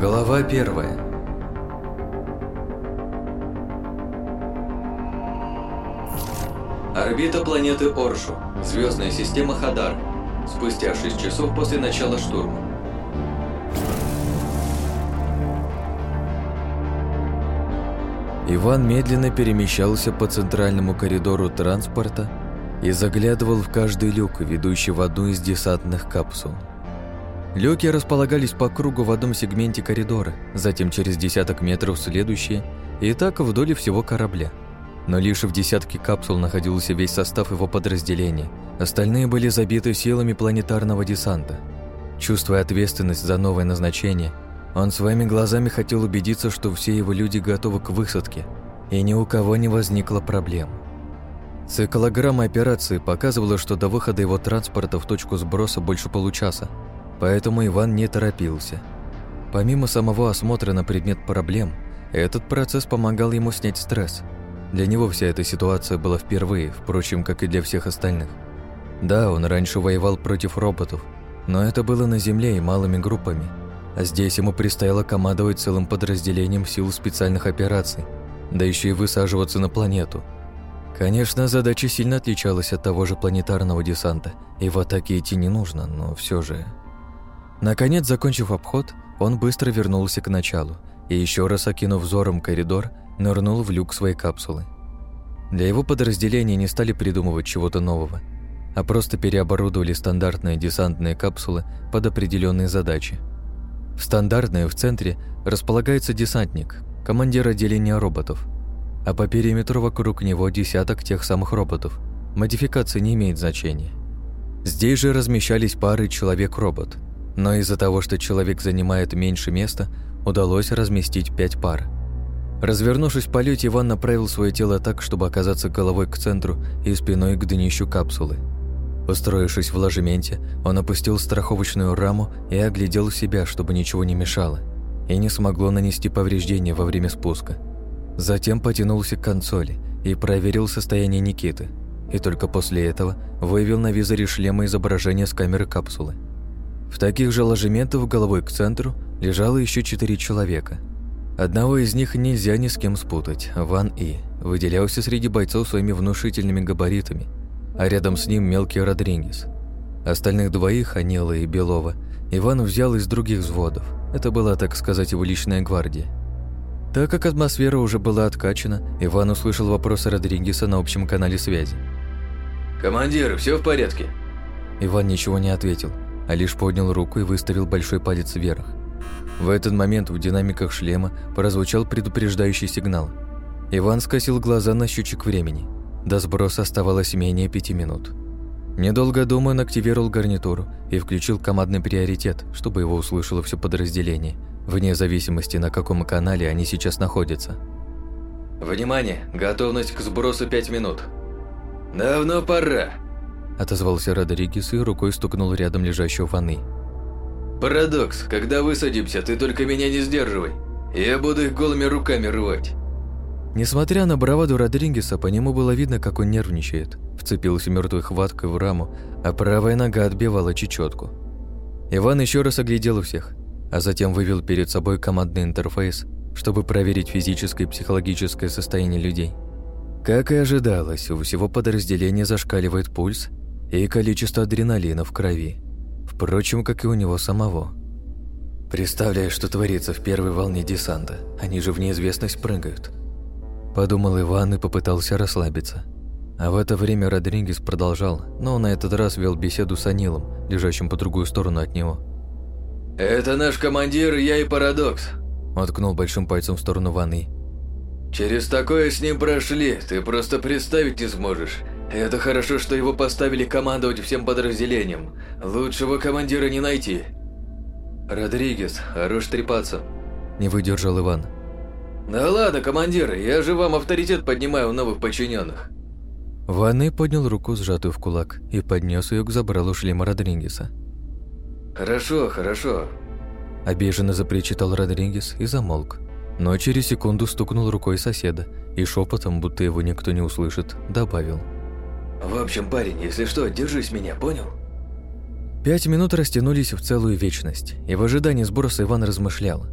Глава первая Орбита планеты Оршу, звездная система Хадар. Спустя 6 часов после начала штурма. Иван медленно перемещался по центральному коридору транспорта и заглядывал в каждый люк, ведущий в одну из десантных капсул. Люки располагались по кругу в одном сегменте коридора, затем через десяток метров следующие, и так вдоль всего корабля. Но лишь в десятке капсул находился весь состав его подразделения, остальные были забиты силами планетарного десанта. Чувствуя ответственность за новое назначение, он своими глазами хотел убедиться, что все его люди готовы к высадке, и ни у кого не возникло проблем. Циклограмма операции показывала, что до выхода его транспорта в точку сброса больше получаса, поэтому Иван не торопился. Помимо самого осмотра на предмет проблем, этот процесс помогал ему снять стресс. Для него вся эта ситуация была впервые, впрочем, как и для всех остальных. Да, он раньше воевал против роботов, но это было на Земле и малыми группами. А здесь ему предстояло командовать целым подразделением сил специальных операций, да еще и высаживаться на планету. Конечно, задача сильно отличалась от того же планетарного десанта, и в атаке идти не нужно, но все же... Наконец, закончив обход, он быстро вернулся к началу и еще раз окинув взором коридор, нырнул в люк своей капсулы. Для его подразделения не стали придумывать чего-то нового, а просто переоборудовали стандартные десантные капсулы под определенные задачи. В стандартной в центре располагается десантник, командир отделения роботов, а по периметру вокруг него десяток тех самых роботов. Модификация не имеет значения. Здесь же размещались пары человек-робот – но из-за того, что человек занимает меньше места, удалось разместить пять пар. Развернувшись в полете, Иван направил свое тело так, чтобы оказаться головой к центру и спиной к днищу капсулы. Устроившись в ложементе, он опустил страховочную раму и оглядел себя, чтобы ничего не мешало, и не смогло нанести повреждения во время спуска. Затем потянулся к консоли и проверил состояние Никиты, и только после этого вывел на визоре шлема изображение с камеры капсулы. В таких же ложементах головой к центру лежало еще четыре человека. Одного из них нельзя ни с кем спутать, Ван И. Выделялся среди бойцов своими внушительными габаритами, а рядом с ним мелкий Родригес. Остальных двоих, Анела и Белова, Иван взял из других взводов. Это была, так сказать, его личная гвардия. Так как атмосфера уже была откачана, Иван услышал вопросы Родригеса на общем канале связи. «Командир, все в порядке?» Иван ничего не ответил, а лишь поднял руку и выставил большой палец вверх. В этот момент в динамиках шлема прозвучал предупреждающий сигнал. Иван скосил глаза на счетчик времени. До сброса оставалось менее пяти минут. Недолго думая, он активировал гарнитуру и включил командный приоритет, чтобы его услышало все подразделение, вне зависимости, на каком канале они сейчас находятся. «Внимание! Готовность к сбросу пять минут!» «Давно пора!» Отозвался Родригес и рукой стукнул рядом лежащего Ваны. «Парадокс, когда высадимся, ты только меня не сдерживай. Я буду их голыми руками рвать». Несмотря на браваду Родригеса, по нему было видно, как он нервничает. Вцепился мертвой хваткой в раму, а правая нога отбивала чечетку. Иван еще раз оглядел всех, а затем вывел перед собой командный интерфейс, чтобы проверить физическое и психологическое состояние людей. Как и ожидалось, у всего подразделения зашкаливает пульс, и количество адреналина в крови. Впрочем, как и у него самого. Представляю, что творится в первой волне десанта. Они же в неизвестность прыгают. Подумал Иван и попытался расслабиться. А в это время Родригес продолжал, но на этот раз вел беседу с Анилом, лежащим по другую сторону от него. «Это наш командир, я и Парадокс», – Откнул большим пальцем в сторону Ванны. «Через такое с ним прошли, ты просто представить не сможешь. Это хорошо, что его поставили командовать всем подразделением. Лучшего командира не найти. Родригес, хорош трепаться. Не выдержал Иван. Да ладно, командир, я же вам авторитет поднимаю у новых подчиненных. Ванны поднял руку, сжатую в кулак, и поднес ее к забралу шлема Родригеса. «Хорошо, хорошо», – обиженно запричитал Родригес и замолк. Но через секунду стукнул рукой соседа и шепотом, будто его никто не услышит, добавил – в общем, парень, если что, держись меня, понял? Пять минут растянулись в целую вечность, и в ожидании сброса Иван размышлял.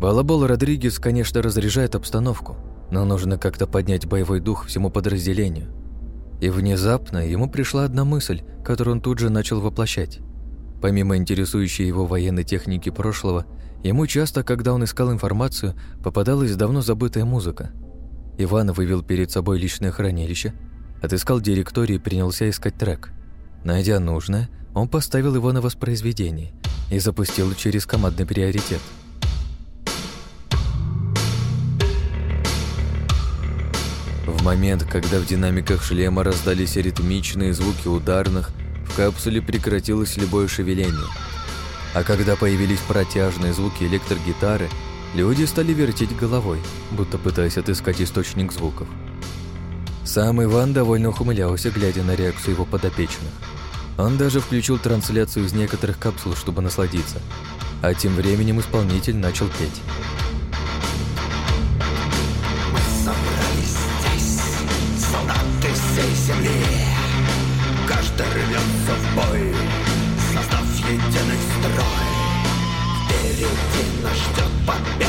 Балабол Родригес, конечно, разряжает обстановку, но нужно как-то поднять боевой дух всему подразделению. И внезапно ему пришла одна мысль, которую он тут же начал воплощать. Помимо интересующей его военной техники прошлого, ему часто, когда он искал информацию, попадалась давно забытая музыка. Иван вывел перед собой личное хранилище, отыскал директорию и принялся искать трек. Найдя нужное, он поставил его на воспроизведение и запустил через командный приоритет – В момент, когда в динамиках шлема раздались ритмичные звуки ударных, в капсуле прекратилось любое шевеление. А когда появились протяжные звуки электрогитары, люди стали вертеть головой, будто пытаясь отыскать источник звуков. Сам Иван довольно ухмылялся, глядя на реакцию его подопечных. Он даже включил трансляцию из некоторых капсул, чтобы насладиться. А тем временем исполнитель начал петь. всей земли Каждый рвется в бой Создав единый строй Впереди нас ждет победа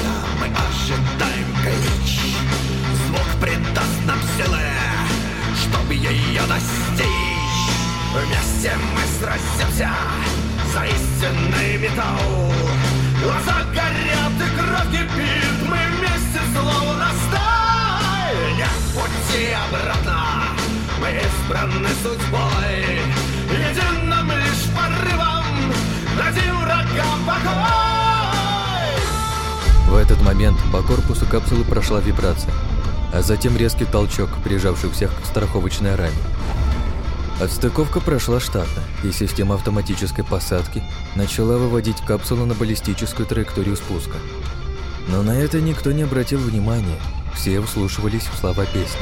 достичь Вместе мы сразимся За истинный металл. Глаза горят и кровь кипит Мы вместе словно сталь Нет пути обратно мы избраны судьбой. Единым лишь порывом Дадим врагам покой. В этот момент по корпусу капсулы прошла вибрация а затем резкий толчок, прижавший всех к страховочной раме. Отстыковка прошла штатно, и система автоматической посадки начала выводить капсулу на баллистическую траекторию спуска. Но на это никто не обратил внимания, все вслушивались в слова песни.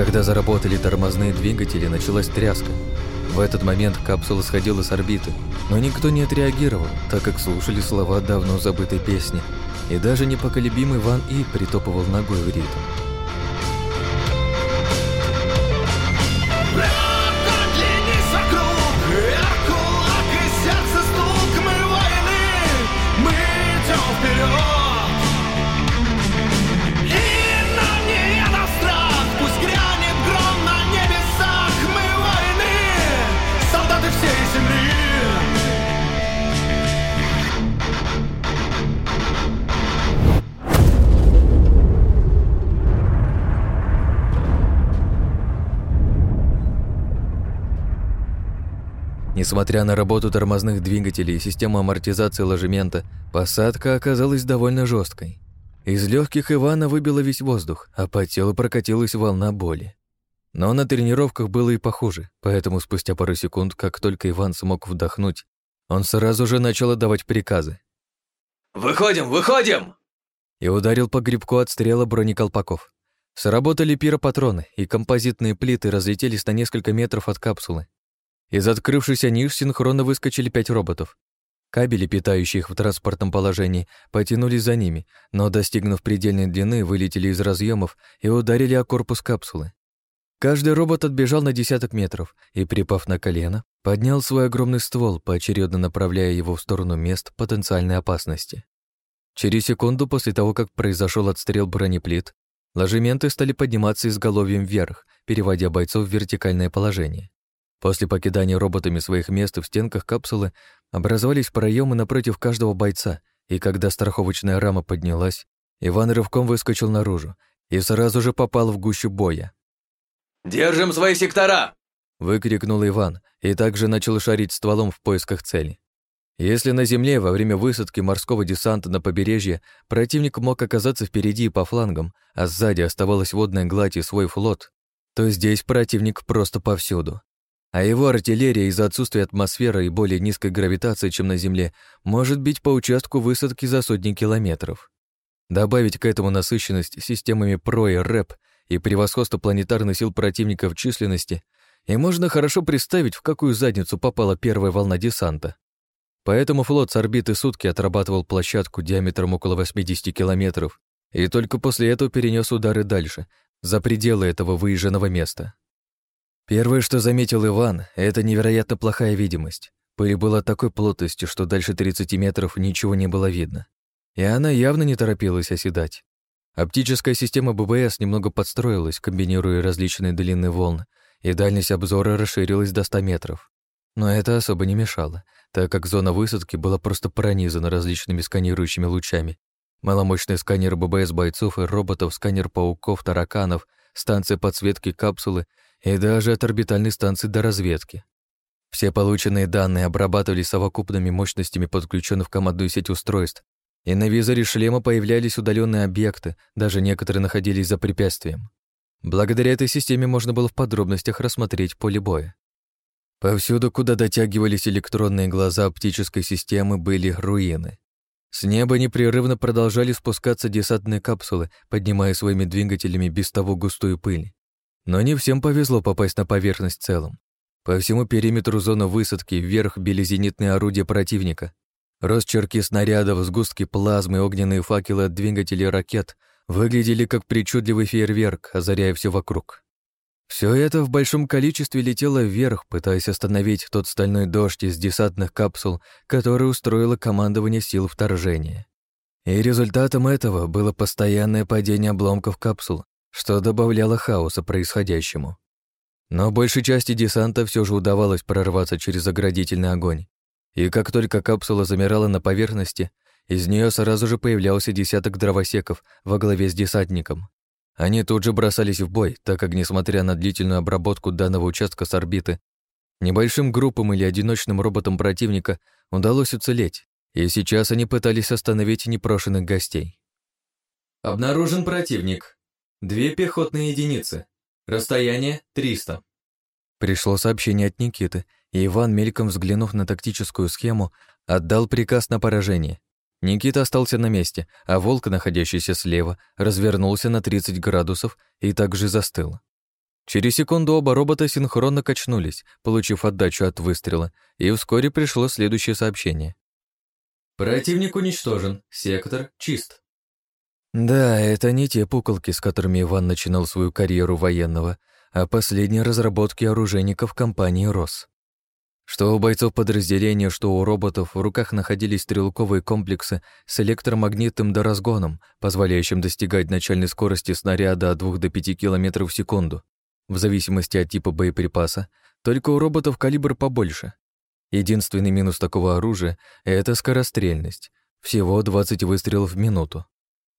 Когда заработали тормозные двигатели, началась тряска. В этот момент капсула сходила с орбиты, но никто не отреагировал, так как слушали слова давно забытой песни, и даже непоколебимый Ван И притопывал ногой в ритм. Несмотря на работу тормозных двигателей и систему амортизации ложемента, посадка оказалась довольно жесткой. Из легких Ивана выбило весь воздух, а по телу прокатилась волна боли. Но на тренировках было и похуже, поэтому спустя пару секунд, как только Иван смог вдохнуть, он сразу же начал отдавать приказы. «Выходим, выходим!» И ударил по грибку отстрела бронеколпаков. Сработали пиропатроны, и композитные плиты разлетелись на несколько метров от капсулы, из открывшейся ниш синхронно выскочили пять роботов. Кабели, питающие их в транспортном положении, потянулись за ними, но, достигнув предельной длины, вылетели из разъемов и ударили о корпус капсулы. Каждый робот отбежал на десяток метров и, припав на колено, поднял свой огромный ствол, поочередно направляя его в сторону мест потенциальной опасности. Через секунду после того, как произошел отстрел бронеплит, ложементы стали подниматься изголовьем вверх, переводя бойцов в вертикальное положение. После покидания роботами своих мест в стенках капсулы образовались проемы напротив каждого бойца, и когда страховочная рама поднялась, Иван рывком выскочил наружу и сразу же попал в гущу боя. Держим свои сектора!» Выкрикнул Иван и также начал шарить стволом в поисках цели. Если на земле во время высадки морского десанта на побережье противник мог оказаться впереди и по флангам, а сзади оставалась водная гладь и свой флот, то здесь противник просто повсюду. А его артиллерия из-за отсутствия атмосферы и более низкой гравитации, чем на Земле, может бить по участку высадки за сотни километров. Добавить к этому насыщенность системами ПРО и РЭП и превосходство планетарных сил противника в численности, и можно хорошо представить, в какую задницу попала первая волна десанта. Поэтому флот с орбиты сутки отрабатывал площадку диаметром около 80 километров и только после этого перенес удары дальше, за пределы этого выезженного места. Первое, что заметил Иван, это невероятно плохая видимость. Пыль была такой плотности, что дальше 30 метров ничего не было видно. И она явно не торопилась оседать. Оптическая система ББС немного подстроилась, комбинируя различные длины волн, и дальность обзора расширилась до 100 метров. Но это особо не мешало, так как зона высадки была просто пронизана различными сканирующими лучами. Маломощный сканер ББС бойцов и роботов, сканер пауков, тараканов, станция подсветки капсулы и даже от орбитальной станции до разведки. Все полученные данные обрабатывались совокупными мощностями подключенных в командную сеть устройств, и на визоре шлема появлялись удаленные объекты, даже некоторые находились за препятствием. Благодаря этой системе можно было в подробностях рассмотреть поле боя. Повсюду, куда дотягивались электронные глаза оптической системы, были руины. С неба непрерывно продолжали спускаться десантные капсулы, поднимая своими двигателями без того густую пыль. Но не всем повезло попасть на поверхность целым. По всему периметру зоны высадки вверх били зенитные орудия противника. Росчерки снарядов, сгустки плазмы, огненные факелы от двигателей ракет выглядели как причудливый фейерверк, озаряя все вокруг. Все это в большом количестве летело вверх, пытаясь остановить тот стальной дождь из десантных капсул, который устроило командование сил вторжения. И результатом этого было постоянное падение обломков капсул, что добавляло хаоса происходящему. Но большей части десанта все же удавалось прорваться через оградительный огонь. И как только капсула замирала на поверхности, из нее сразу же появлялся десяток дровосеков во главе с десантником. Они тут же бросались в бой, так как, несмотря на длительную обработку данного участка с орбиты, небольшим группам или одиночным роботам противника удалось уцелеть, и сейчас они пытались остановить непрошенных гостей. Обнаружен противник. Две пехотные единицы. Расстояние 300. Пришло сообщение от Никиты, и Иван, мельком взглянув на тактическую схему, отдал приказ на поражение. Никита остался на месте, а волк, находящийся слева, развернулся на 30 градусов и также застыл. Через секунду оба робота синхронно качнулись, получив отдачу от выстрела, и вскоре пришло следующее сообщение. Противник уничтожен, сектор чист. Да, это не те пуколки, с которыми Иван начинал свою карьеру военного, а последние разработки оружейников компании «Рос». Что у бойцов подразделения, что у роботов в руках находились стрелковые комплексы с электромагнитным доразгоном, позволяющим достигать начальной скорости снаряда от 2 до 5 км в секунду, в зависимости от типа боеприпаса, только у роботов калибр побольше. Единственный минус такого оружия — это скорострельность, всего 20 выстрелов в минуту.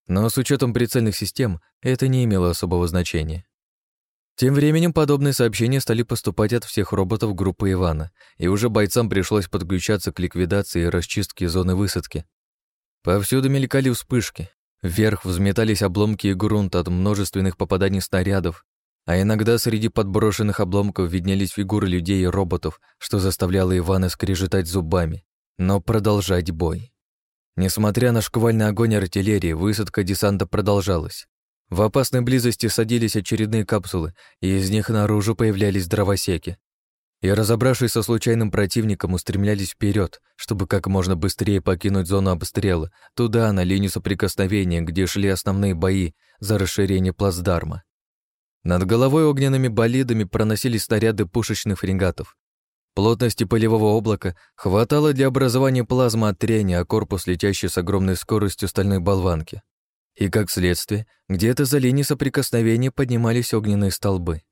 Но с учетом прицельных систем это не имело особого значения. Тем временем подобные сообщения стали поступать от всех роботов группы Ивана, и уже бойцам пришлось подключаться к ликвидации и расчистке зоны высадки. Повсюду мелькали вспышки, вверх взметались обломки и грунт от множественных попаданий снарядов, а иногда среди подброшенных обломков виднелись фигуры людей и роботов, что заставляло Ивана скрежетать зубами, но продолжать бой. Несмотря на шквальный огонь артиллерии, высадка десанта продолжалась. В опасной близости садились очередные капсулы, и из них наружу появлялись дровосеки. И, разобравшись со случайным противником, устремлялись вперед, чтобы как можно быстрее покинуть зону обстрела, туда, на линию соприкосновения, где шли основные бои за расширение плацдарма. Над головой огненными болидами проносились снаряды пушечных фрегатов. Плотности полевого облака хватало для образования плазмы от трения, а корпус, летящий с огромной скоростью стальной болванки и, как следствие, где-то за линией соприкосновения поднимались огненные столбы.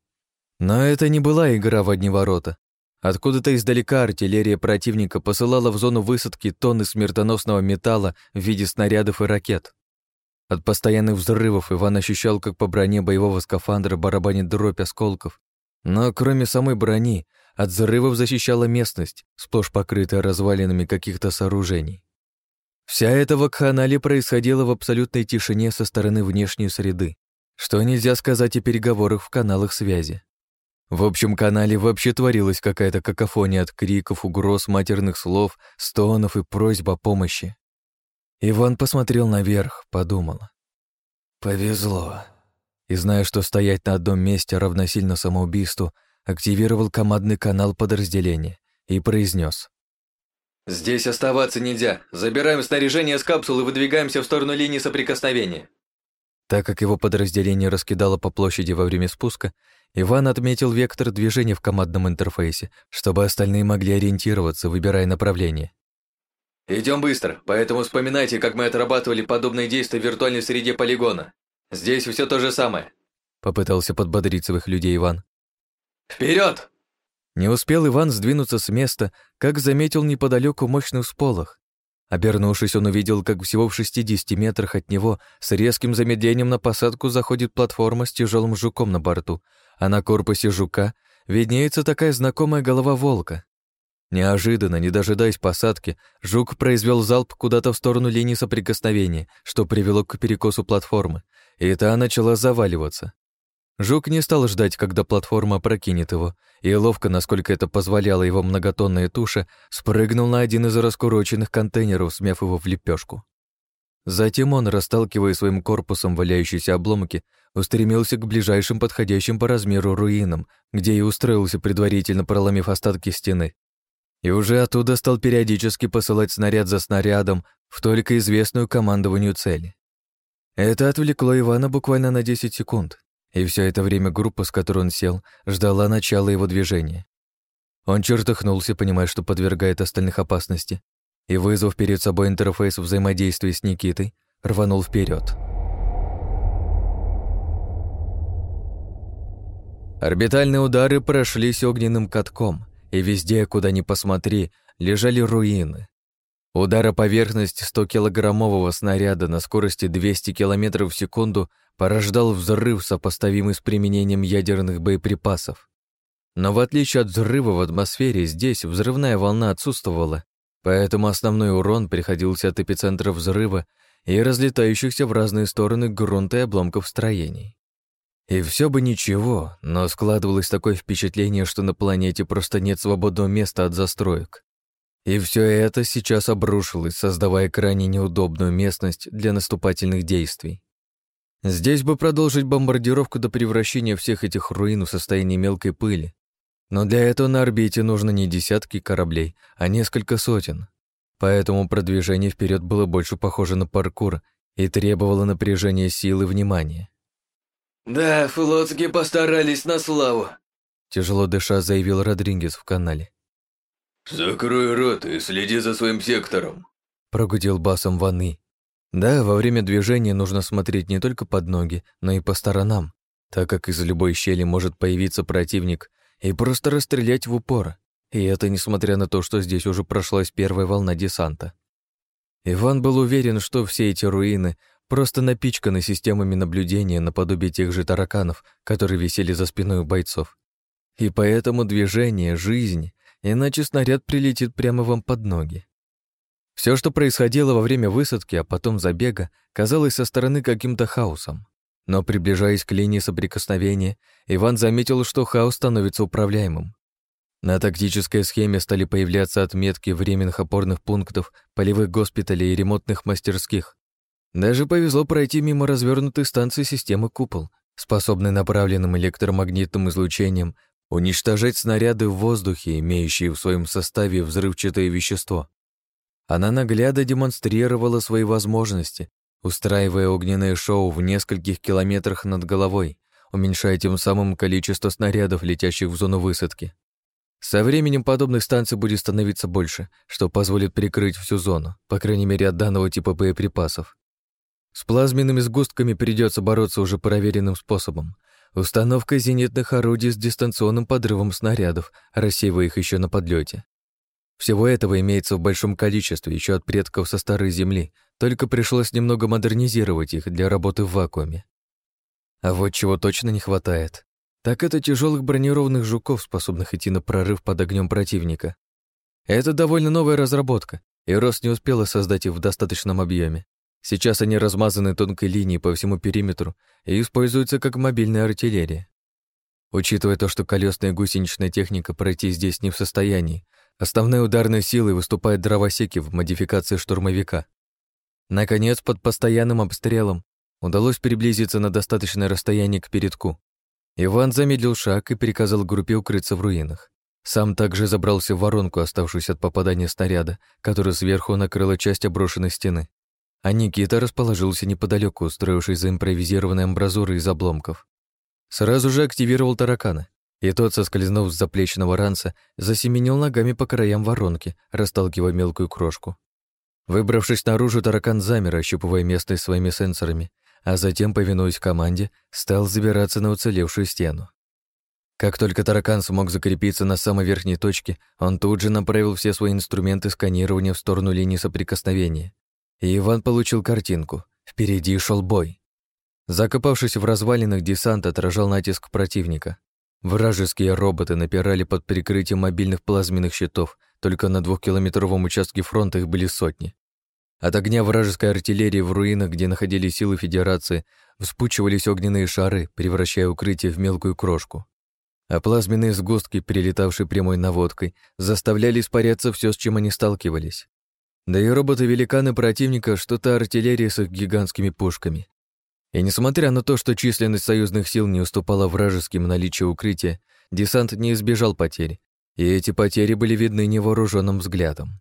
Но это не была игра в одни ворота. Откуда-то издалека артиллерия противника посылала в зону высадки тонны смертоносного металла в виде снарядов и ракет. От постоянных взрывов Иван ощущал, как по броне боевого скафандра барабанит дробь осколков. Но кроме самой брони, от взрывов защищала местность, сплошь покрытая развалинами каких-то сооружений. Вся эта вакханалия происходила в абсолютной тишине со стороны внешней среды, что нельзя сказать о переговорах в каналах связи. В общем канале вообще творилась какая-то какофония от криков, угроз, матерных слов, стонов и просьб о помощи. Иван посмотрел наверх, подумал. «Повезло». И зная, что стоять на одном месте равносильно самоубийству, активировал командный канал подразделения и произнес: «Здесь оставаться нельзя. Забираем снаряжение с капсулы и выдвигаемся в сторону линии соприкосновения». Так как его подразделение раскидало по площади во время спуска, Иван отметил вектор движения в командном интерфейсе, чтобы остальные могли ориентироваться, выбирая направление. Идем быстро, поэтому вспоминайте, как мы отрабатывали подобные действия в виртуальной среде полигона. Здесь все то же самое. Попытался подбодрить своих людей Иван. Вперед! Не успел Иван сдвинуться с места, как заметил неподалеку мощный всполох. Обернувшись, он увидел, как всего в 60 метрах от него с резким замедлением на посадку заходит платформа с тяжелым жуком на борту, а на корпусе жука виднеется такая знакомая голова волка. Неожиданно, не дожидаясь посадки, жук произвел залп куда-то в сторону линии соприкосновения, что привело к перекосу платформы, и та начала заваливаться. Жук не стал ждать, когда платформа прокинет его, и ловко, насколько это позволяла его многотонная туша, спрыгнул на один из раскуроченных контейнеров, смяв его в лепешку. Затем он, расталкивая своим корпусом валяющиеся обломки, устремился к ближайшим подходящим по размеру руинам, где и устроился, предварительно проломив остатки стены, и уже оттуда стал периодически посылать снаряд за снарядом в только известную командованию цели. Это отвлекло Ивана буквально на 10 секунд, и все это время группа, с которой он сел, ждала начала его движения. Он чертыхнулся, понимая, что подвергает остальных опасности, и, вызвав перед собой интерфейс взаимодействия с Никитой, рванул вперед. Орбитальные удары прошлись огненным катком, и везде, куда ни посмотри, лежали руины. Удар о поверхность 100-килограммового снаряда на скорости 200 км в секунду порождал взрыв, сопоставимый с применением ядерных боеприпасов. Но в отличие от взрыва в атмосфере, здесь взрывная волна отсутствовала, поэтому основной урон приходился от эпицентра взрыва и разлетающихся в разные стороны грунта и обломков строений. И все бы ничего, но складывалось такое впечатление, что на планете просто нет свободного места от застроек. И все это сейчас обрушилось, создавая крайне неудобную местность для наступательных действий. Здесь бы продолжить бомбардировку до превращения всех этих руин в состояние мелкой пыли. Но для этого на орбите нужно не десятки кораблей, а несколько сотен. Поэтому продвижение вперед было больше похоже на паркур и требовало напряжения сил и внимания. «Да, флотские постарались на славу», — тяжело дыша заявил Родригес в канале. «Закрой рот и следи за своим сектором», — прогудел басом Ваны. Да, во время движения нужно смотреть не только под ноги, но и по сторонам, так как из любой щели может появиться противник и просто расстрелять в упор. И это несмотря на то, что здесь уже прошлась первая волна десанта. Иван был уверен, что все эти руины просто напичканы системами наблюдения наподобие тех же тараканов, которые висели за спиной у бойцов. И поэтому движение — жизнь, иначе снаряд прилетит прямо вам под ноги. Все, что происходило во время высадки, а потом забега, казалось со стороны каким-то хаосом. Но приближаясь к линии соприкосновения, Иван заметил, что хаос становится управляемым. На тактической схеме стали появляться отметки временных опорных пунктов, полевых госпиталей и ремонтных мастерских, даже повезло пройти мимо развернутой станции системы «Купол», способной направленным электромагнитным излучением уничтожать снаряды в воздухе, имеющие в своем составе взрывчатое вещество. Она наглядно демонстрировала свои возможности, устраивая огненное шоу в нескольких километрах над головой, уменьшая тем самым количество снарядов, летящих в зону высадки. Со временем подобных станций будет становиться больше, что позволит прикрыть всю зону, по крайней мере от данного типа боеприпасов. С плазменными сгустками придется бороться уже проверенным способом. Установкой зенитных орудий с дистанционным подрывом снарядов, рассеивая их еще на подлете. Всего этого имеется в большом количестве еще от предков со старой земли, только пришлось немного модернизировать их для работы в вакууме. А вот чего точно не хватает, так это тяжелых бронированных жуков, способных идти на прорыв под огнем противника. Это довольно новая разработка, и Рос не успела создать их в достаточном объеме. Сейчас они размазаны тонкой линией по всему периметру и используются как мобильная артиллерия. Учитывая то, что колесная гусеничная техника пройти здесь не в состоянии, Основной ударной силой выступает дровосеки в модификации штурмовика. Наконец, под постоянным обстрелом удалось приблизиться на достаточное расстояние к передку. Иван замедлил шаг и приказал группе укрыться в руинах. Сам также забрался в воронку, оставшуюся от попадания снаряда, который сверху накрыла часть оброшенной стены. А Никита расположился неподалеку, устроившись за импровизированной амбразурой из обломков. Сразу же активировал таракана и тот, соскользнув с заплечного ранца, засеменил ногами по краям воронки, расталкивая мелкую крошку. Выбравшись наружу, таракан замер, ощупывая местность своими сенсорами, а затем, повинуясь команде, стал забираться на уцелевшую стену. Как только таракан смог закрепиться на самой верхней точке, он тут же направил все свои инструменты сканирования в сторону линии соприкосновения. И Иван получил картинку. Впереди шел бой. Закопавшись в развалинах, десант отражал натиск противника. Вражеские роботы напирали под прикрытием мобильных плазменных щитов, только на двухкилометровом участке фронта их были сотни. От огня вражеской артиллерии в руинах, где находились силы Федерации, вспучивались огненные шары, превращая укрытие в мелкую крошку. А плазменные сгустки, прилетавшие прямой наводкой, заставляли испаряться все, с чем они сталкивались. Да и роботы-великаны противника, что-то артиллерия с их гигантскими пушками. И несмотря на то, что численность союзных сил не уступала вражеским наличию укрытия, десант не избежал потерь, и эти потери были видны невооруженным взглядом.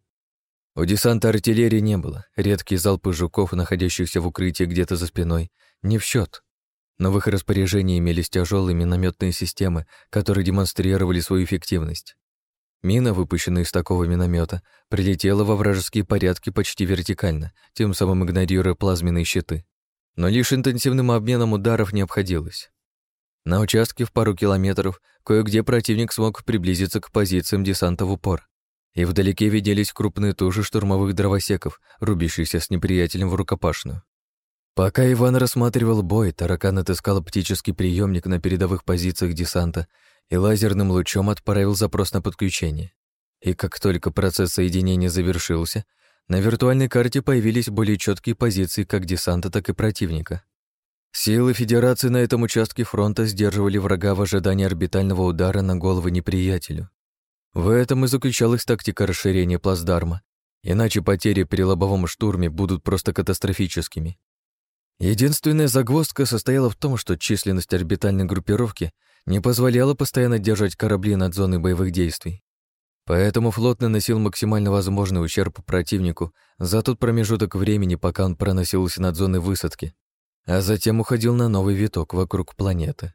У десанта артиллерии не было, редкие залпы жуков, находящихся в укрытии где-то за спиной, не в счет. Но в их распоряжении имелись тяжелые минометные системы, которые демонстрировали свою эффективность. Мина, выпущенная из такого миномета, прилетела во вражеские порядки почти вертикально, тем самым игнорируя плазменные щиты но лишь интенсивным обменом ударов не обходилось. На участке в пару километров кое-где противник смог приблизиться к позициям десанта в упор, и вдалеке виделись крупные туши штурмовых дровосеков, рубящиеся с неприятелем в рукопашную. Пока Иван рассматривал бой, таракан отыскал оптический приемник на передовых позициях десанта и лазерным лучом отправил запрос на подключение. И как только процесс соединения завершился, на виртуальной карте появились более четкие позиции как десанта, так и противника. Силы Федерации на этом участке фронта сдерживали врага в ожидании орбитального удара на голову неприятелю. В этом и заключалась тактика расширения плацдарма, иначе потери при лобовом штурме будут просто катастрофическими. Единственная загвоздка состояла в том, что численность орбитальной группировки не позволяла постоянно держать корабли над зоной боевых действий. Поэтому флот наносил максимально возможный ущерб противнику за тот промежуток времени, пока он проносился над зоной высадки, а затем уходил на новый виток вокруг планеты.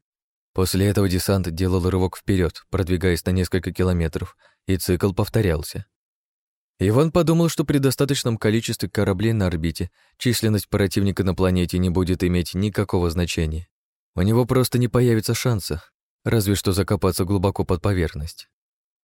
После этого десант делал рывок вперед, продвигаясь на несколько километров, и цикл повторялся. Иван подумал, что при достаточном количестве кораблей на орбите численность противника на планете не будет иметь никакого значения. У него просто не появится шанса, разве что закопаться глубоко под поверхность.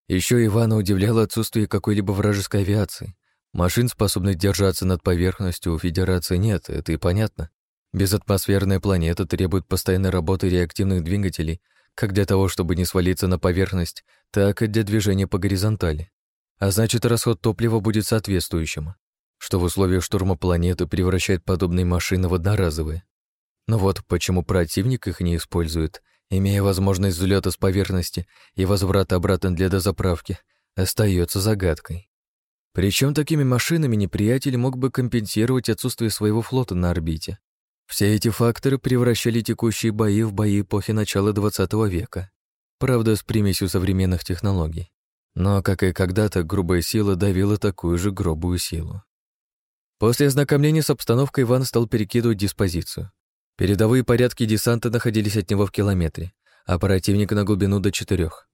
Еще Ивана удивляло отсутствие какой-либо вражеской авиации. Машин, способных держаться над поверхностью, у Федерации нет, это и понятно. Безатмосферная планета требует постоянной работы реактивных двигателей, как для того, чтобы не свалиться на поверхность, так и для движения по горизонтали. А значит, расход топлива будет соответствующим, что в условиях штурма планеты превращает подобные машины в одноразовые. Но вот почему противник их не использует, имея возможность взлета с поверхности и возврата обратно для дозаправки, остается загадкой. Причем такими машинами неприятель мог бы компенсировать отсутствие своего флота на орбите. Все эти факторы превращали текущие бои в бои эпохи начала XX века. Правда, с примесью современных технологий. Но, как и когда-то, грубая сила давила такую же грубую силу. После ознакомления с обстановкой Иван стал перекидывать диспозицию. Передовые порядки десанта находились от него в километре, а противник на глубину до четырех.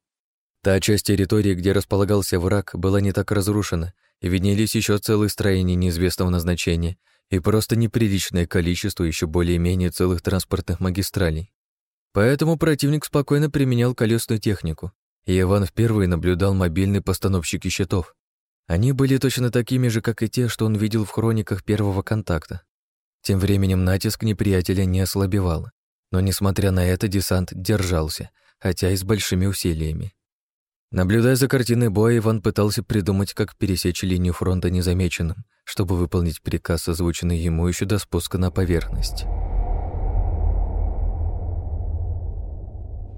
Та часть территории, где располагался враг, была не так разрушена, и виднелись еще целые строения неизвестного назначения и просто неприличное количество еще более-менее целых транспортных магистралей. Поэтому противник спокойно применял колесную технику, и Иван впервые наблюдал мобильный постановщик счетов. Они были точно такими же, как и те, что он видел в хрониках первого контакта. Тем временем натиск неприятеля не ослабевал, но, несмотря на это, десант держался, хотя и с большими усилиями. Наблюдая за картиной боя, Иван пытался придумать, как пересечь линию фронта незамеченным, чтобы выполнить приказ, озвученный ему еще до спуска на поверхность.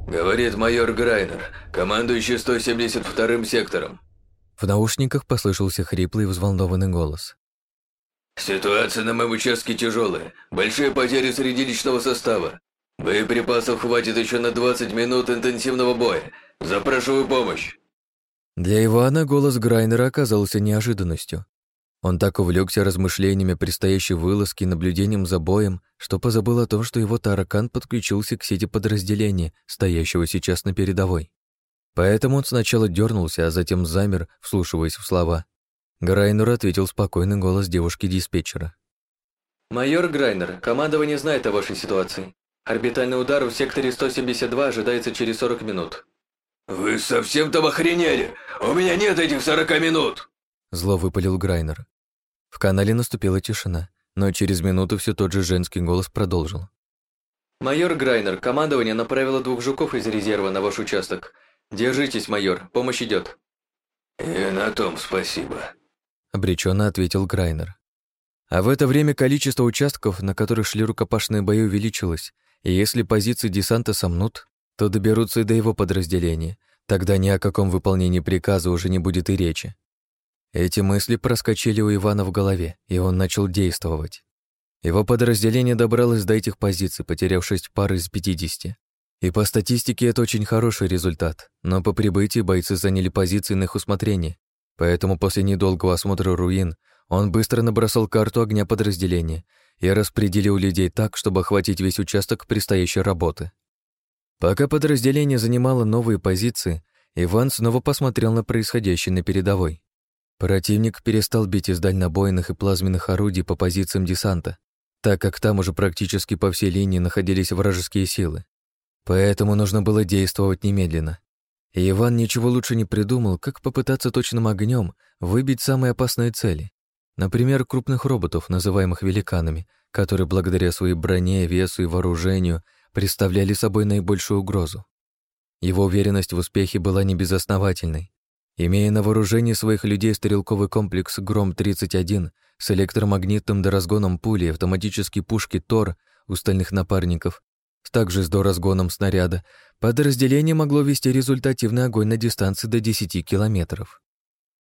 «Говорит майор Грайнер, командующий 172-м сектором. В наушниках послышался хриплый и взволнованный голос. «Ситуация на моем участке тяжелая. Большие потери среди личного состава. Боеприпасов хватит еще на 20 минут интенсивного боя. Запрашиваю помощь». Для Ивана голос Грайнера оказался неожиданностью. Он так увлекся размышлениями предстоящей вылазки и наблюдением за боем, что позабыл о том, что его таракан подключился к сети подразделения, стоящего сейчас на передовой. Поэтому он сначала дернулся, а затем замер, вслушиваясь в слова. Грайнер ответил спокойный голос девушки-диспетчера. «Майор Грайнер, командование знает о вашей ситуации. Орбитальный удар в секторе 172 ожидается через 40 минут». «Вы совсем там охренели? У меня нет этих 40 минут!» Зло выпалил Грайнер. В канале наступила тишина, но через минуту все тот же женский голос продолжил. «Майор Грайнер, командование направило двух жуков из резерва на ваш участок. «Держитесь, майор, помощь идет». «И на том спасибо», — обреченно ответил Грайнер. А в это время количество участков, на которых шли рукопашные бои, увеличилось, и если позиции десанта сомнут, то доберутся и до его подразделения. Тогда ни о каком выполнении приказа уже не будет и речи. Эти мысли проскочили у Ивана в голове, и он начал действовать. Его подразделение добралось до этих позиций, потеряв шесть пар из пятидесяти. И по статистике это очень хороший результат, но по прибытии бойцы заняли позиции на их усмотрение, поэтому после недолгого осмотра руин он быстро набросал карту огня подразделения и распределил людей так, чтобы охватить весь участок предстоящей работы. Пока подразделение занимало новые позиции, Иван снова посмотрел на происходящее на передовой. Противник перестал бить из дальнобойных и плазменных орудий по позициям десанта, так как там уже практически по всей линии находились вражеские силы. Поэтому нужно было действовать немедленно. Иван ничего лучше не придумал, как попытаться точным огнем выбить самые опасные цели. Например, крупных роботов, называемых великанами, которые благодаря своей броне, весу и вооружению представляли собой наибольшую угрозу. Его уверенность в успехе была небезосновательной. Имея на вооружении своих людей стрелковый комплекс «Гром-31» с электромагнитным доразгоном пули и автоматические пушки «Тор» у стальных напарников, также с доразгоном снаряда, подразделение могло вести результативный огонь на дистанции до 10 километров.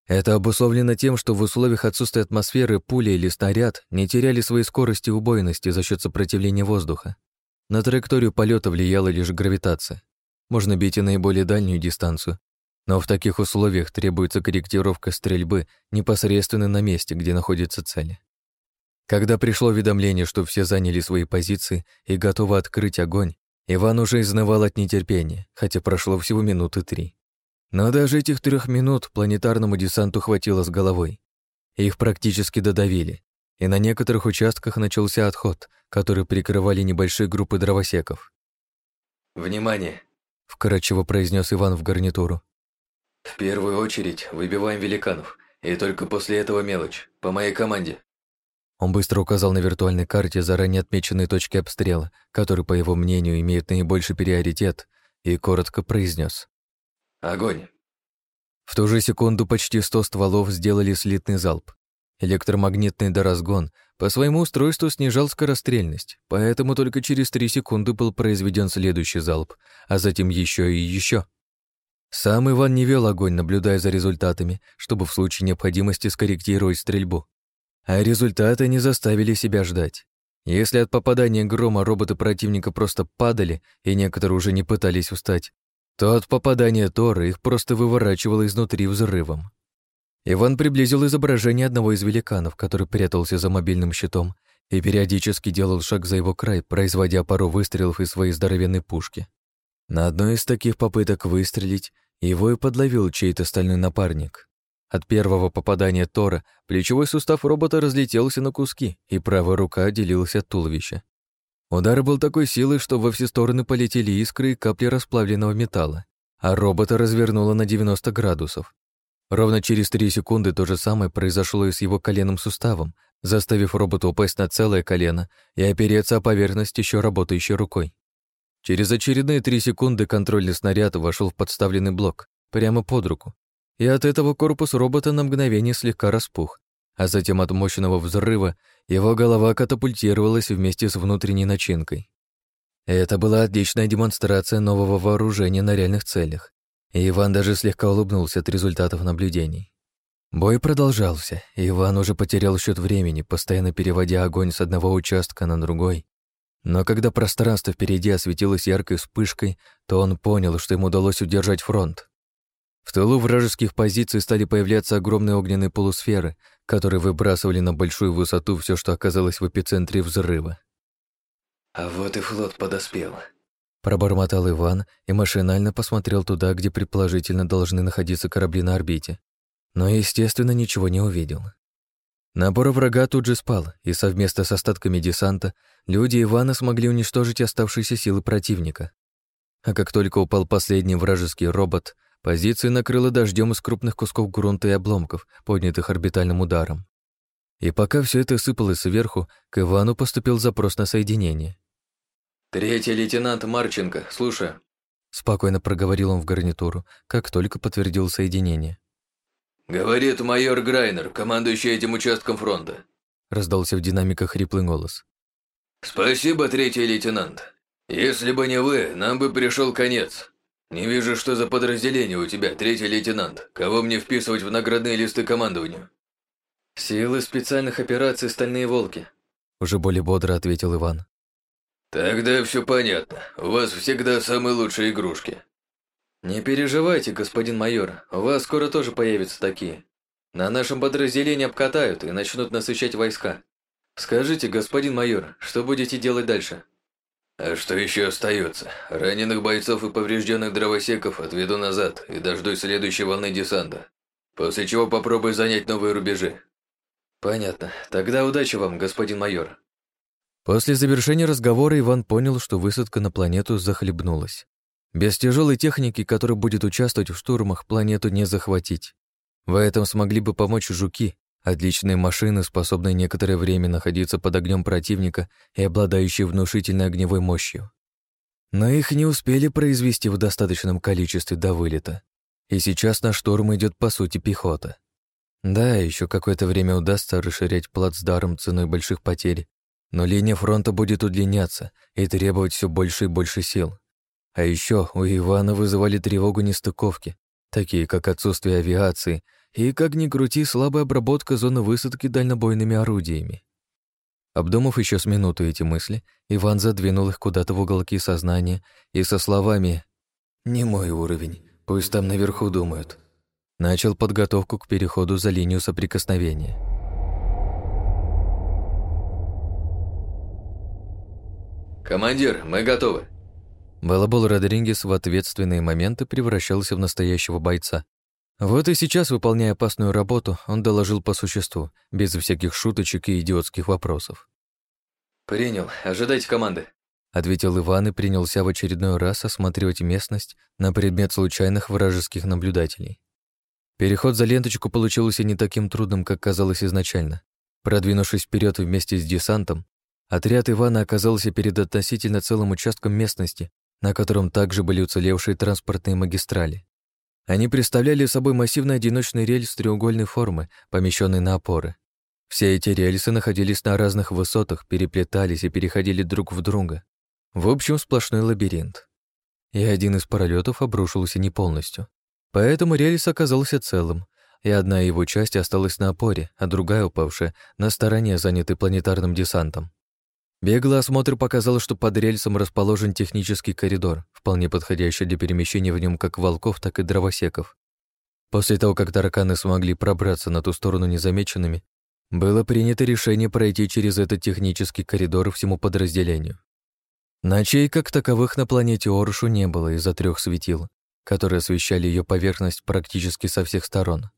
Это обусловлено тем, что в условиях отсутствия атмосферы пуля или снаряд не теряли своей скорости и убойности за счет сопротивления воздуха. На траекторию полета влияла лишь гравитация. Можно бить и наиболее дальнюю дистанцию, но в таких условиях требуется корректировка стрельбы непосредственно на месте, где находится цель. Когда пришло уведомление, что все заняли свои позиции и готовы открыть огонь, Иван уже изнывал от нетерпения, хотя прошло всего минуты три. Но даже этих трех минут планетарному десанту хватило с головой. Их практически додавили, и на некоторых участках начался отход, который прикрывали небольшие группы дровосеков. «Внимание!» — вкратчиво произнес Иван в гарнитуру. «В первую очередь выбиваем великанов, и только после этого мелочь, по моей команде». Он быстро указал на виртуальной карте заранее отмеченные точки обстрела, которые, по его мнению, имеют наибольший приоритет, и коротко произнес: «Огонь!» В ту же секунду почти сто стволов сделали слитный залп. Электромагнитный доразгон по своему устройству снижал скорострельность, поэтому только через три секунды был произведен следующий залп, а затем еще и еще. Сам Иван не вел огонь, наблюдая за результатами, чтобы в случае необходимости скорректировать стрельбу. А результаты не заставили себя ждать. Если от попадания грома роботы противника просто падали, и некоторые уже не пытались встать, то от попадания Тора их просто выворачивало изнутри взрывом. Иван приблизил изображение одного из великанов, который прятался за мобильным щитом и периодически делал шаг за его край, производя пару выстрелов из своей здоровенной пушки. На одной из таких попыток выстрелить его и подловил чей-то стальной напарник. От первого попадания Тора плечевой сустав робота разлетелся на куски, и правая рука отделилась от туловища. Удар был такой силы, что во все стороны полетели искры и капли расплавленного металла, а робота развернуло на 90 градусов. Ровно через три секунды то же самое произошло и с его коленным суставом, заставив робота упасть на целое колено и опереться о поверхность еще работающей рукой. Через очередные три секунды контрольный снаряд вошел в подставленный блок, прямо под руку, и от этого корпус робота на мгновение слегка распух, а затем от мощного взрыва его голова катапультировалась вместе с внутренней начинкой. Это была отличная демонстрация нового вооружения на реальных целях, и Иван даже слегка улыбнулся от результатов наблюдений. Бой продолжался, и Иван уже потерял счет времени, постоянно переводя огонь с одного участка на другой. Но когда пространство впереди осветилось яркой вспышкой, то он понял, что ему удалось удержать фронт. В тылу вражеских позиций стали появляться огромные огненные полусферы, которые выбрасывали на большую высоту все, что оказалось в эпицентре взрыва. «А вот и флот подоспел», — пробормотал Иван и машинально посмотрел туда, где предположительно должны находиться корабли на орбите. Но, естественно, ничего не увидел. Набор врага тут же спал, и совместно с остатками десанта люди Ивана смогли уничтожить оставшиеся силы противника. А как только упал последний вражеский робот — Позиции накрыло дождем из крупных кусков грунта и обломков, поднятых орбитальным ударом. И пока все это сыпалось сверху, к Ивану поступил запрос на соединение. «Третий лейтенант Марченко, слушаю». Спокойно проговорил он в гарнитуру, как только подтвердил соединение. «Говорит майор Грайнер, командующий этим участком фронта», раздался в динамиках хриплый голос. «Спасибо, третий лейтенант. Если бы не вы, нам бы пришел конец. «Не вижу, что за подразделение у тебя, третий лейтенант. Кого мне вписывать в наградные листы командованию?» «Силы специальных операций «Стальные волки», — уже более бодро ответил Иван. «Тогда все понятно. У вас всегда самые лучшие игрушки». «Не переживайте, господин майор, у вас скоро тоже появятся такие. На нашем подразделении обкатают и начнут насыщать войска. Скажите, господин майор, что будете делать дальше?» А что еще остается? Раненых бойцов и поврежденных дровосеков отведу назад и дождусь следующей волны десанта. После чего попробую занять новые рубежи. Понятно. Тогда удачи вам, господин майор. После завершения разговора Иван понял, что высадка на планету захлебнулась. Без тяжелой техники, которая будет участвовать в штурмах, планету не захватить. В этом смогли бы помочь жуки, Отличные машины, способные некоторое время находиться под огнем противника и обладающие внушительной огневой мощью. Но их не успели произвести в достаточном количестве до вылета. И сейчас на штурм идет по сути пехота. Да, еще какое-то время удастся расширять плацдарм ценой больших потерь, но линия фронта будет удлиняться и требовать все больше и больше сил. А еще у Ивана вызывали тревогу нестыковки, такие как отсутствие авиации и, как ни крути, слабая обработка зоны высадки дальнобойными орудиями. Обдумав еще с минуту эти мысли, Иван задвинул их куда-то в уголки сознания и со словами «Не мой уровень, пусть там наверху думают», начал подготовку к переходу за линию соприкосновения. «Командир, мы готовы!» Балабол Родрингес в ответственные моменты превращался в настоящего бойца, вот и сейчас, выполняя опасную работу, он доложил по существу, без всяких шуточек и идиотских вопросов. «Принял. Ожидайте команды», — ответил Иван и принялся в очередной раз осматривать местность на предмет случайных вражеских наблюдателей. Переход за ленточку получился не таким трудным, как казалось изначально. Продвинувшись вперед вместе с десантом, отряд Ивана оказался перед относительно целым участком местности, на котором также были уцелевшие транспортные магистрали. Они представляли собой массивный одиночный рельс треугольной формы, помещенный на опоры. Все эти рельсы находились на разных высотах, переплетались и переходили друг в друга. В общем, сплошной лабиринт. И один из пролетов обрушился не полностью. Поэтому рельс оказался целым, и одна его часть осталась на опоре, а другая, упавшая, на стороне, занятой планетарным десантом. Беглый осмотр показал, что под рельсом расположен технический коридор, вполне подходящий для перемещения в нем как волков, так и дровосеков. После того, как тараканы смогли пробраться на ту сторону незамеченными, было принято решение пройти через этот технический коридор всему подразделению. Ночей, как таковых, на планете Оршу не было из-за трех светил, которые освещали ее поверхность практически со всех сторон.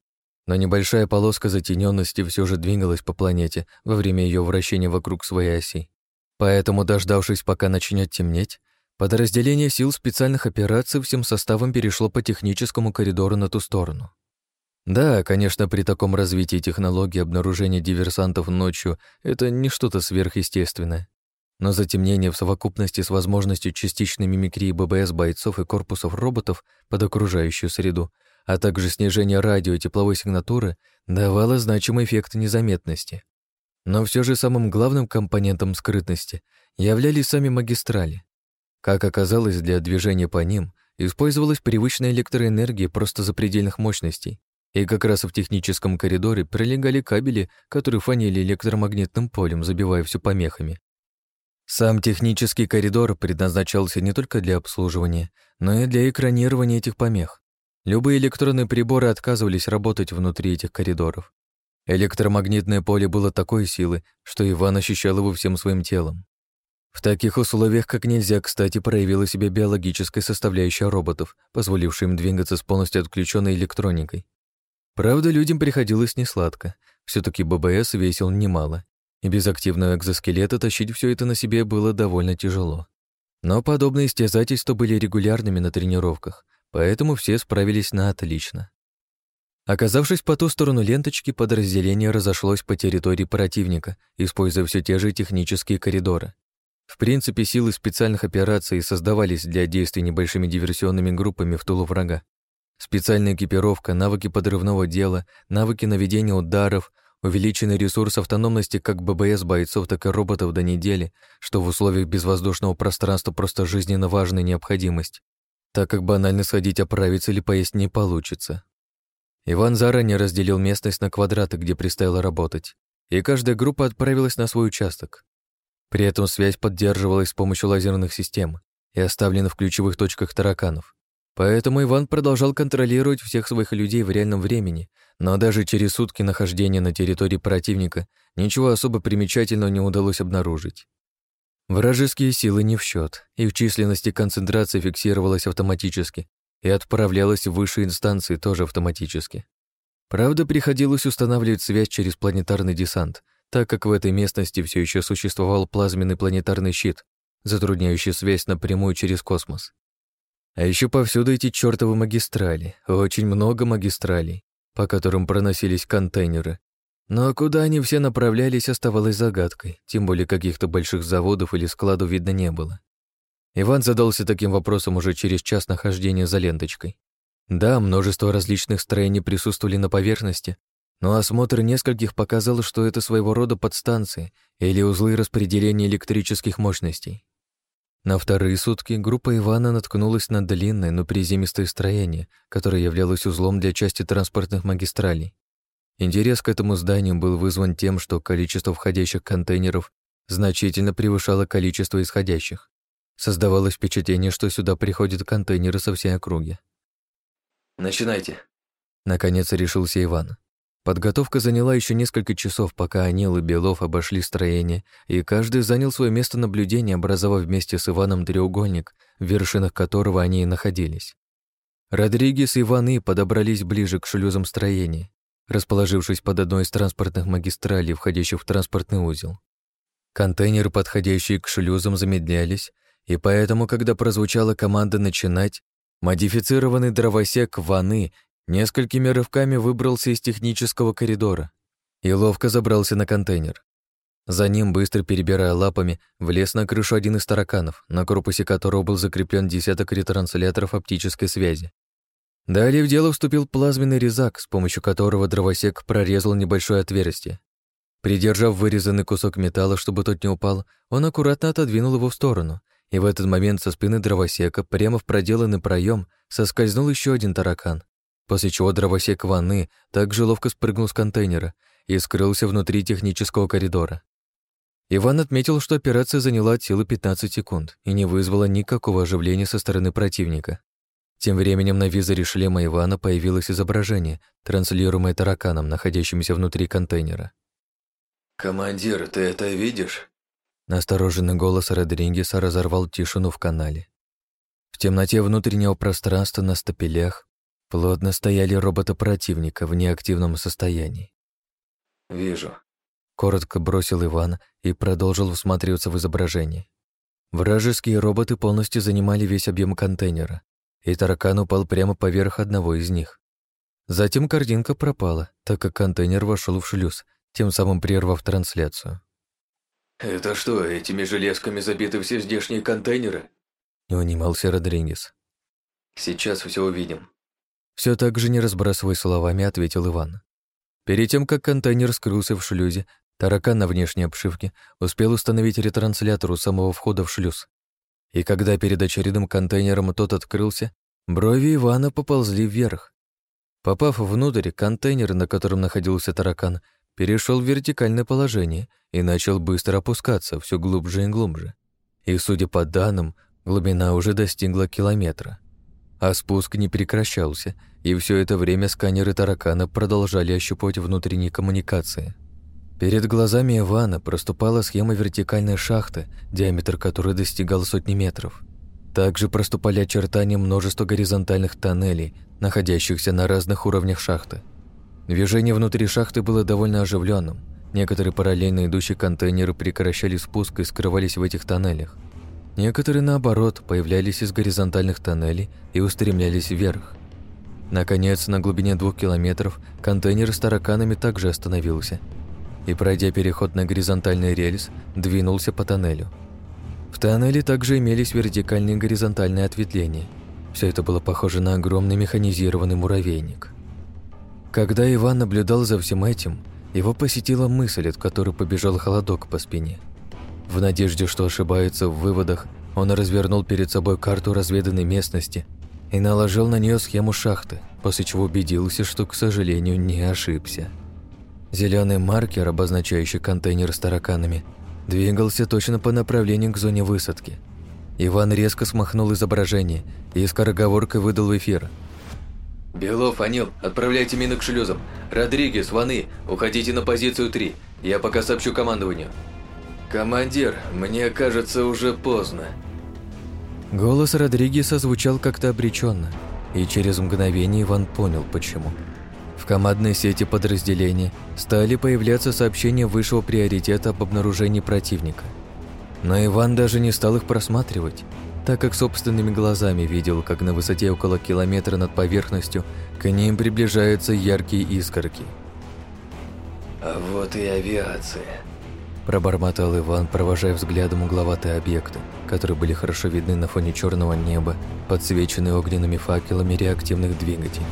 Но небольшая полоска затененности все же двигалась по планете во время ее вращения вокруг своей оси. Поэтому, дождавшись, пока начнет темнеть, подразделение сил специальных операций всем составом перешло по техническому коридору на ту сторону. Да, конечно, при таком развитии технологий обнаружение диверсантов ночью — это не что-то сверхъестественное. Но затемнение в совокупности с возможностью частичной мимикрии ББС бойцов и корпусов роботов под окружающую среду, а также снижение радио и тепловой сигнатуры давало значимый эффект незаметности. Но все же самым главным компонентом скрытности являлись сами магистрали. Как оказалось, для движения по ним использовалась привычная электроэнергия просто запредельных мощностей, и как раз в техническом коридоре пролегали кабели, которые фанили электромагнитным полем, забивая все помехами. Сам технический коридор предназначался не только для обслуживания, но и для экранирования этих помех. Любые электронные приборы отказывались работать внутри этих коридоров. Электромагнитное поле было такой силы, что Иван ощущал его всем своим телом. В таких условиях как нельзя кстати проявила себя биологическая составляющая роботов, позволившая им двигаться с полностью отключенной электроникой. Правда, людям приходилось несладко. все таки ББС весил немало, и без активного экзоскелета тащить все это на себе было довольно тяжело. Но подобные истязательства были регулярными на тренировках, поэтому все справились на отлично. Оказавшись по ту сторону ленточки, подразделение разошлось по территории противника, используя все те же технические коридоры. В принципе, силы специальных операций создавались для действий небольшими диверсионными группами в тулу врага. Специальная экипировка, навыки подрывного дела, навыки наведения ударов, Увеличенный ресурс автономности как ББС бойцов, так и роботов до недели, что в условиях безвоздушного пространства просто жизненно важная необходимость, так как банально сходить оправиться или поесть не получится. Иван заранее разделил местность на квадраты, где предстояло работать, и каждая группа отправилась на свой участок. При этом связь поддерживалась с помощью лазерных систем и оставлена в ключевых точках тараканов. Поэтому Иван продолжал контролировать всех своих людей в реальном времени, но даже через сутки нахождения на территории противника ничего особо примечательного не удалось обнаружить. Вражеские силы не в счет, их численность и концентрация фиксировалась автоматически и отправлялась в высшие инстанции тоже автоматически. Правда, приходилось устанавливать связь через планетарный десант, так как в этой местности все еще существовал плазменный планетарный щит, затрудняющий связь напрямую через космос. А еще повсюду эти чертовы магистрали, очень много магистралей, по которым проносились контейнеры. Но куда они все направлялись, оставалось загадкой, тем более каких-то больших заводов или складов видно не было. Иван задался таким вопросом уже через час нахождения за ленточкой. Да, множество различных строений присутствовали на поверхности, но осмотр нескольких показал, что это своего рода подстанции или узлы распределения электрических мощностей. На вторые сутки группа Ивана наткнулась на длинное, но приземистое строение, которое являлось узлом для части транспортных магистралей. Интерес к этому зданию был вызван тем, что количество входящих контейнеров значительно превышало количество исходящих. Создавалось впечатление, что сюда приходят контейнеры со всей округи. «Начинайте», — наконец решился Иван. Подготовка заняла еще несколько часов, пока Анил и Белов обошли строение, и каждый занял свое место наблюдения, образовав вместе с Иваном треугольник, в вершинах которого они и находились. Родригес и Иваны подобрались ближе к шлюзам строения, расположившись под одной из транспортных магистралей, входящих в транспортный узел. Контейнеры, подходящие к шлюзам, замедлялись, и поэтому, когда прозвучала команда «начинать», модифицированный дровосек Ваны Несколькими рывками выбрался из технического коридора и ловко забрался на контейнер. За ним, быстро перебирая лапами, влез на крышу один из тараканов, на корпусе которого был закреплен десяток ретрансляторов оптической связи. Далее в дело вступил плазменный резак, с помощью которого дровосек прорезал небольшое отверстие. Придержав вырезанный кусок металла, чтобы тот не упал, он аккуратно отодвинул его в сторону, и в этот момент со спины дровосека прямо в проделанный проем соскользнул еще один таракан после чего дровосек ванны также ловко спрыгнул с контейнера и скрылся внутри технического коридора. Иван отметил, что операция заняла от силы 15 секунд и не вызвала никакого оживления со стороны противника. Тем временем на визоре шлема Ивана появилось изображение, транслируемое тараканом, находящимся внутри контейнера. «Командир, ты это видишь?» Настороженный голос Родригеса разорвал тишину в канале. В темноте внутреннего пространства на стапелях Плотно стояли роботы противника в неактивном состоянии. «Вижу», — коротко бросил Иван и продолжил всматриваться в изображение. Вражеские роботы полностью занимали весь объем контейнера, и таракан упал прямо поверх одного из них. Затем картинка пропала, так как контейнер вошел в шлюз, тем самым прервав трансляцию. «Это что, этими железками забиты все здешние контейнеры?» Не унимался Родригес. «Сейчас все увидим». Все так же, не разбрасывая словами, ответил Иван. Перед тем, как контейнер скрылся в шлюзе, таракан на внешней обшивке успел установить ретранслятор у самого входа в шлюз. И когда перед очередным контейнером тот открылся, брови Ивана поползли вверх. Попав внутрь, контейнер, на котором находился таракан, перешел в вертикальное положение и начал быстро опускаться все глубже и глубже. И, судя по данным, глубина уже достигла километра. А спуск не прекращался, и все это время сканеры таракана продолжали ощупывать внутренние коммуникации. Перед глазами Ивана проступала схема вертикальной шахты, диаметр которой достигал сотни метров. Также проступали очертания множества горизонтальных тоннелей, находящихся на разных уровнях шахты. Движение внутри шахты было довольно оживленным. Некоторые параллельно идущие контейнеры прекращали спуск и скрывались в этих тоннелях. Некоторые, наоборот, появлялись из горизонтальных тоннелей и устремлялись вверх. Наконец, на глубине двух километров контейнер с тараканами также остановился и, пройдя переход на горизонтальный рельс, двинулся по тоннелю. В тоннеле также имелись вертикальные и горизонтальные ответвления. Все это было похоже на огромный механизированный муравейник. Когда Иван наблюдал за всем этим, его посетила мысль, от которой побежал холодок по спине. В надежде, что ошибается в выводах, он развернул перед собой карту разведанной местности и наложил на нее схему шахты, после чего убедился, что, к сожалению, не ошибся. Зеленый маркер, обозначающий контейнер с тараканами, двигался точно по направлению к зоне высадки. Иван резко смахнул изображение и скороговоркой выдал в эфир – «Белов, Анил, отправляйте мины к шлюзам. Родригес, Ваны, уходите на позицию 3. Я пока сообщу командованию». «Командир, мне кажется, уже поздно». Голос Родригеса звучал как-то обреченно, и через мгновение Иван понял, почему. В командной сети подразделения стали появляться сообщения высшего приоритета об обнаружении противника. Но Иван даже не стал их просматривать – так как собственными глазами видел, как на высоте около километра над поверхностью к ним приближаются яркие искорки. «А вот и авиация», – пробормотал Иван, провожая взглядом угловатые объекты, которые были хорошо видны на фоне черного неба, подсвеченные огненными факелами реактивных двигателей.